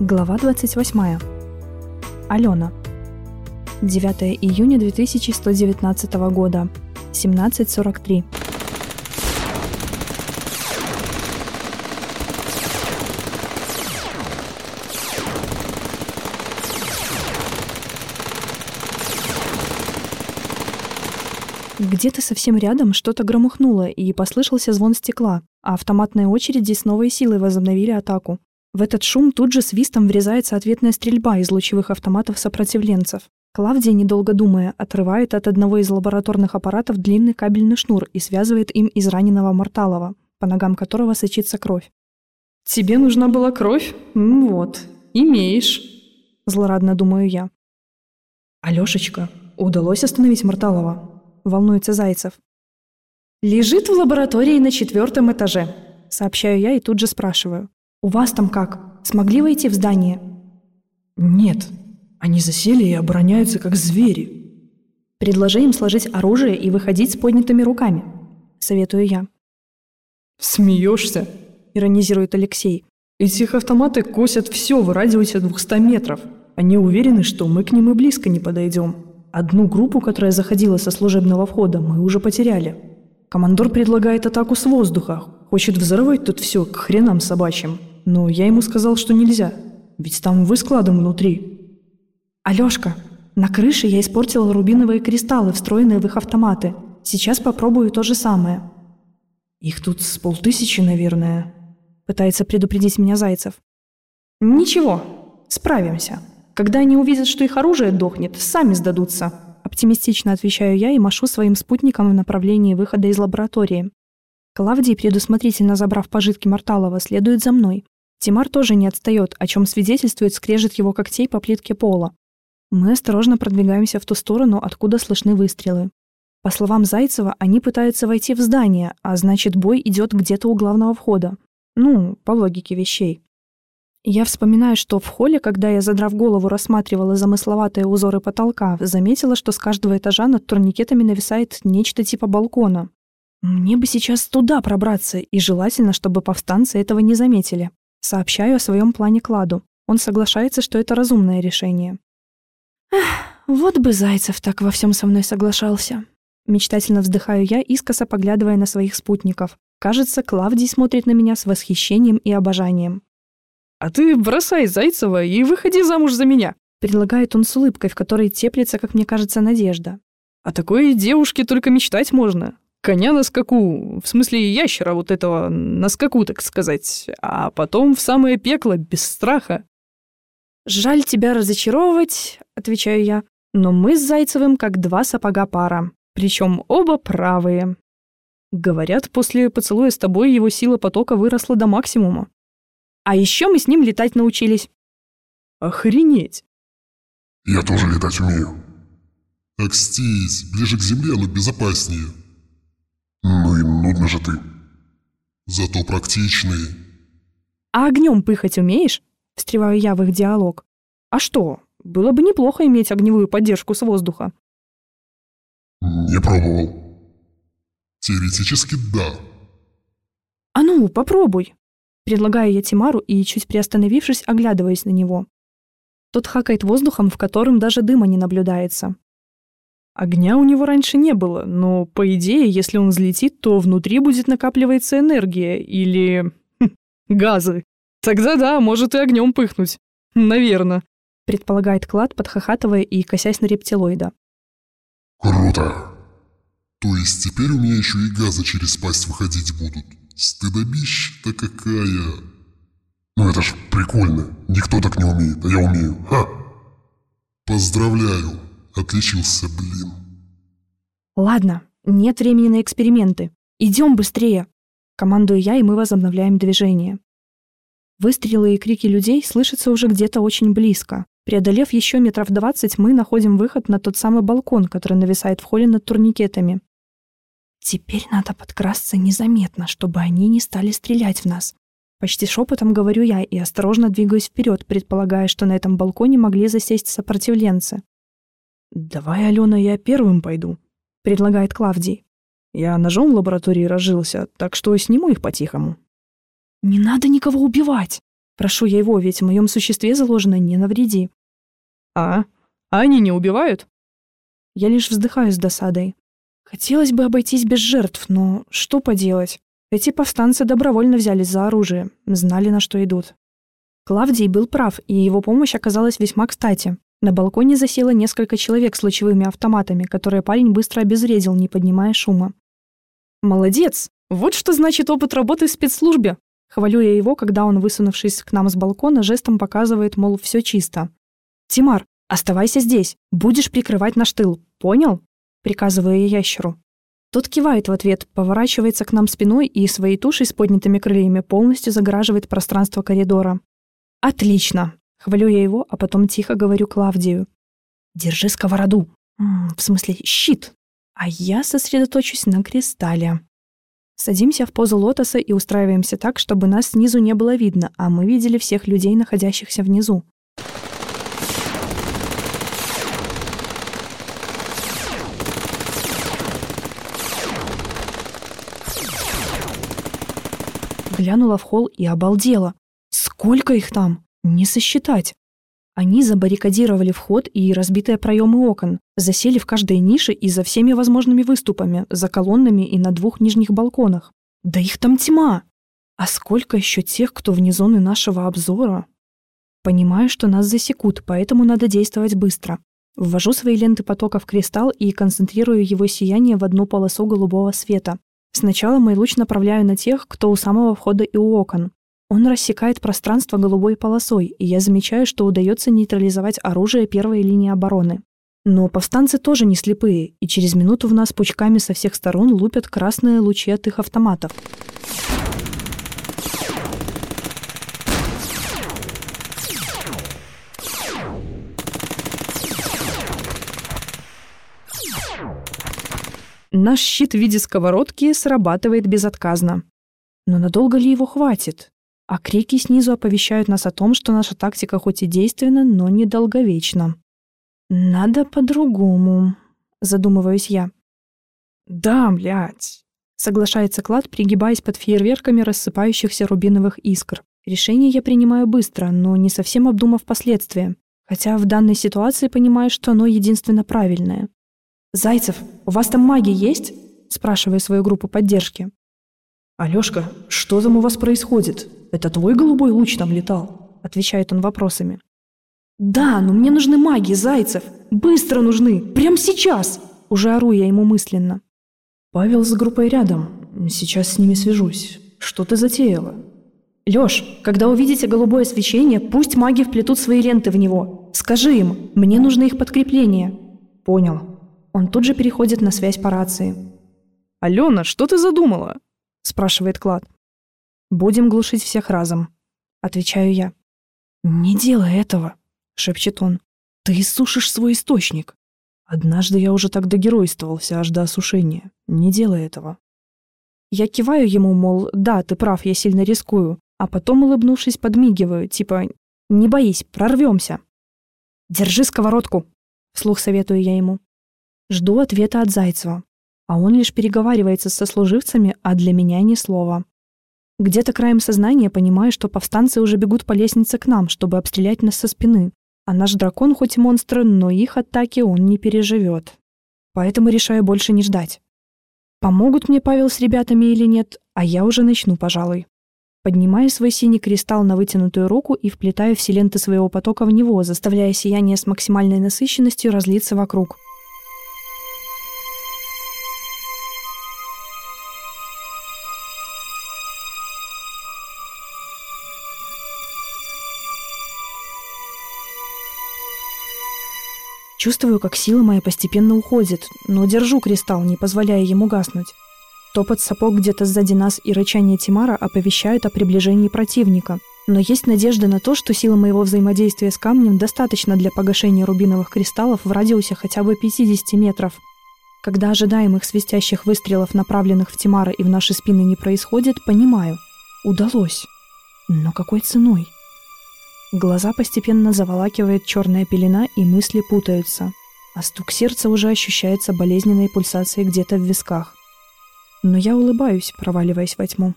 Глава 28. Алена. 9 июня 2119 года. 17.43. Где-то совсем рядом что-то громыхнуло, и послышался звон стекла, а автоматные очереди с новой силой возобновили атаку. В этот шум тут же свистом врезается ответная стрельба из лучевых автоматов сопротивленцев. Клавдия, недолго думая, отрывает от одного из лабораторных аппаратов длинный кабельный шнур и связывает им израненного Морталова, по ногам которого сочится кровь. «Тебе нужна была кровь? М, Вот, имеешь». Злорадно думаю я. «Алешечка, удалось остановить Морталова?» Волнуется Зайцев. «Лежит в лаборатории на четвертом этаже». Сообщаю я и тут же спрашиваю. «У вас там как? Смогли войти в здание?» «Нет, они засели и обороняются, как звери». «Предложи им сложить оружие и выходить с поднятыми руками», — советую я. «Смеешься?» — иронизирует Алексей. «Эти их автоматы косят все в радиусе 200 метров. Они уверены, что мы к ним и близко не подойдем. Одну группу, которая заходила со служебного входа, мы уже потеряли. Командор предлагает атаку с воздуха. Хочет взорвать тут все к хренам собачьим. Но я ему сказал, что нельзя. Ведь там вы складом внутри. «Алёшка, на крыше я испортила рубиновые кристаллы, встроенные в их автоматы. Сейчас попробую то же самое». Их тут с полтысячи, наверное. Пытается предупредить меня Зайцев. Ничего, справимся. Когда они увидят, что их оружие дохнет, сами сдадутся. Оптимистично отвечаю я и машу своим спутникам в направлении выхода из лаборатории. Клавдий, предусмотрительно забрав пожитки Морталова, следует за мной. Тимар тоже не отстает, о чем свидетельствует скрежет его когтей по плитке пола. Мы осторожно продвигаемся в ту сторону, откуда слышны выстрелы. По словам Зайцева, они пытаются войти в здание, а значит, бой идет где-то у главного входа. Ну, по логике вещей. Я вспоминаю, что в холле, когда я, задрав голову, рассматривала замысловатые узоры потолка, заметила, что с каждого этажа над турникетами нависает нечто типа балкона. Мне бы сейчас туда пробраться, и желательно, чтобы повстанцы этого не заметили. Сообщаю о своем плане Кладу. Он соглашается, что это разумное решение. Эх, вот бы Зайцев так во всем со мной соглашался. Мечтательно вздыхаю я, искоса поглядывая на своих спутников. Кажется, Клавдий смотрит на меня с восхищением и обожанием. «А ты бросай Зайцева и выходи замуж за меня», предлагает он с улыбкой, в которой теплится, как мне кажется, надежда. «О такой девушке только мечтать можно. Коня на скаку, в смысле ящера вот этого на скаку, так сказать, а потом в самое пекло, без страха». «Жаль тебя разочаровывать», — отвечаю я, «но мы с Зайцевым как два сапога пара, причем оба правые». Говорят, после поцелуя с тобой его сила потока выросла до максимума. А еще мы с ним летать научились. Охренеть. Я тоже летать умею. Окстись, ближе к земле, но безопаснее. И нудно же ты. Зато практичный. А огнем пыхать умеешь? Встреваю я в их диалог. А что, было бы неплохо иметь огневую поддержку с воздуха. Не пробовал. Теоретически да. А ну, попробуй. Предлагаю я Тимару и, чуть приостановившись, оглядываясь на него. Тот хакает воздухом, в котором даже дыма не наблюдается. Огня у него раньше не было, но, по идее, если он взлетит, то внутри будет накапливаться энергия или... Хм, газы. Тогда да, может и огнем пыхнуть. Наверное. Предполагает Клад, подхахатывая и косясь на рептилоида. Круто. То есть теперь у меня еще и газы через пасть выходить будут. Стыдобища-то какая. Ну это ж прикольно. Никто так не умеет, а я умею. Ха! Поздравляю. Отличился, блин. Ладно, нет времени на эксперименты. Идем быстрее. Командую я, и мы возобновляем движение. Выстрелы и крики людей слышатся уже где-то очень близко. Преодолев еще метров двадцать, мы находим выход на тот самый балкон, который нависает в холле над турникетами. Теперь надо подкрасться незаметно, чтобы они не стали стрелять в нас. Почти шепотом говорю я и осторожно двигаюсь вперед, предполагая, что на этом балконе могли засесть сопротивленцы. «Давай, Алена, я первым пойду», — предлагает Клавдий. «Я ножом в лаборатории разжился, так что сниму их по-тихому». «Не надо никого убивать», Прошу я его, ведь в моем существе заложено «не навреди». А? А они не убивают? Я лишь вздыхаю с досадой. Хотелось бы обойтись без жертв, но что поделать? Эти повстанцы добровольно взялись за оружие, знали, на что идут. Клавдий был прав, и его помощь оказалась весьма кстати. На балконе засело несколько человек с лучевыми автоматами, которые парень быстро обезвредил, не поднимая шума. «Молодец! Вот что значит опыт работы в спецслужбе!» Хвалю я его, когда он, высунувшись к нам с балкона, жестом показывает, мол, все чисто. «Тимар, оставайся здесь, будешь прикрывать наш тыл, понял?» Приказываю я ящеру. Тот кивает в ответ, поворачивается к нам спиной и своей тушей с поднятыми крыльями полностью загораживает пространство коридора. «Отлично!» — хвалю я его, а потом тихо говорю Клавдию. «Держи сковороду!» «В смысле, щит!» А я сосредоточусь на кристалле. Садимся в позу лотоса и устраиваемся так, чтобы нас снизу не было видно, а мы видели всех людей, находящихся внизу. Глянула в холл и обалдела. Сколько их там? Не сосчитать. Они забаррикадировали вход и разбитые проемы окон, засели в каждой нише и за всеми возможными выступами, за колоннами и на двух нижних балконах. Да их там тьма! А сколько еще тех, кто вне зоны нашего обзора? Понимаю, что нас засекут, поэтому надо действовать быстро. Ввожу свои ленты потока в кристалл и концентрирую его сияние в одну полосу голубого света. Сначала мой луч направляю на тех, кто у самого входа и у окон. Он рассекает пространство голубой полосой, и я замечаю, что удается нейтрализовать оружие первой линии обороны. Но повстанцы тоже не слепые, и через минуту в нас пучками со всех сторон лупят красные лучи от их автоматов. Наш щит в виде сковородки срабатывает безотказно. Но надолго ли его хватит? А крики снизу оповещают нас о том, что наша тактика хоть и действенна, но недолговечна. «Надо по-другому», — задумываюсь я. «Да, блядь», — соглашается Клад, пригибаясь под фейерверками рассыпающихся рубиновых искр. Решение я принимаю быстро, но не совсем обдумав последствия. Хотя в данной ситуации понимаю, что оно единственно правильное. «Зайцев, у вас там маги есть?» — спрашиваю свою группу поддержки. «Алёшка, что там у вас происходит? Это твой голубой луч там летал?» Отвечает он вопросами. «Да, но мне нужны маги, Зайцев! Быстро нужны! Прямо сейчас!» Уже ору я ему мысленно. «Павел с группой рядом. Сейчас с ними свяжусь. Что ты затеяла?» «Лёш, когда увидите голубое свечение, пусть маги вплетут свои ленты в него. Скажи им, мне нужны их подкрепления». «Понял». Он тут же переходит на связь по рации. «Алена, что ты задумала?» Спрашивает Клад. Будем глушить всех разом, отвечаю я. Не делай этого, шепчет он. Ты иссушишь свой источник. Однажды я уже так догеройствовался аж до осушения. Не делай этого. Я киваю ему, мол, да, ты прав, я сильно рискую, а потом, улыбнувшись, подмигиваю, типа, не боись, прорвемся. Держи сковородку, вслух советую я ему. Жду ответа от Зайцева а он лишь переговаривается со служивцами, а для меня ни слова. Где-то краем сознания понимаю, что повстанцы уже бегут по лестнице к нам, чтобы обстрелять нас со спины. А наш дракон хоть и монстр, но их атаки он не переживет. Поэтому решаю больше не ждать. Помогут мне Павел с ребятами или нет, а я уже начну, пожалуй. Поднимаю свой синий кристалл на вытянутую руку и вплетаю все ленты своего потока в него, заставляя сияние с максимальной насыщенностью разлиться вокруг. Чувствую, как сила моя постепенно уходит, но держу кристалл, не позволяя ему гаснуть. Топот сапог где-то сзади нас и рычание Тимара оповещают о приближении противника. Но есть надежда на то, что сила моего взаимодействия с камнем достаточно для погашения рубиновых кристаллов в радиусе хотя бы 50 метров. Когда ожидаемых свистящих выстрелов, направленных в Тимара и в наши спины, не происходит, понимаю. Удалось. Но какой ценой? Глаза постепенно заволакивает черная пелена, и мысли путаются. А стук сердца уже ощущается болезненной пульсацией где-то в висках. Но я улыбаюсь, проваливаясь во тьму.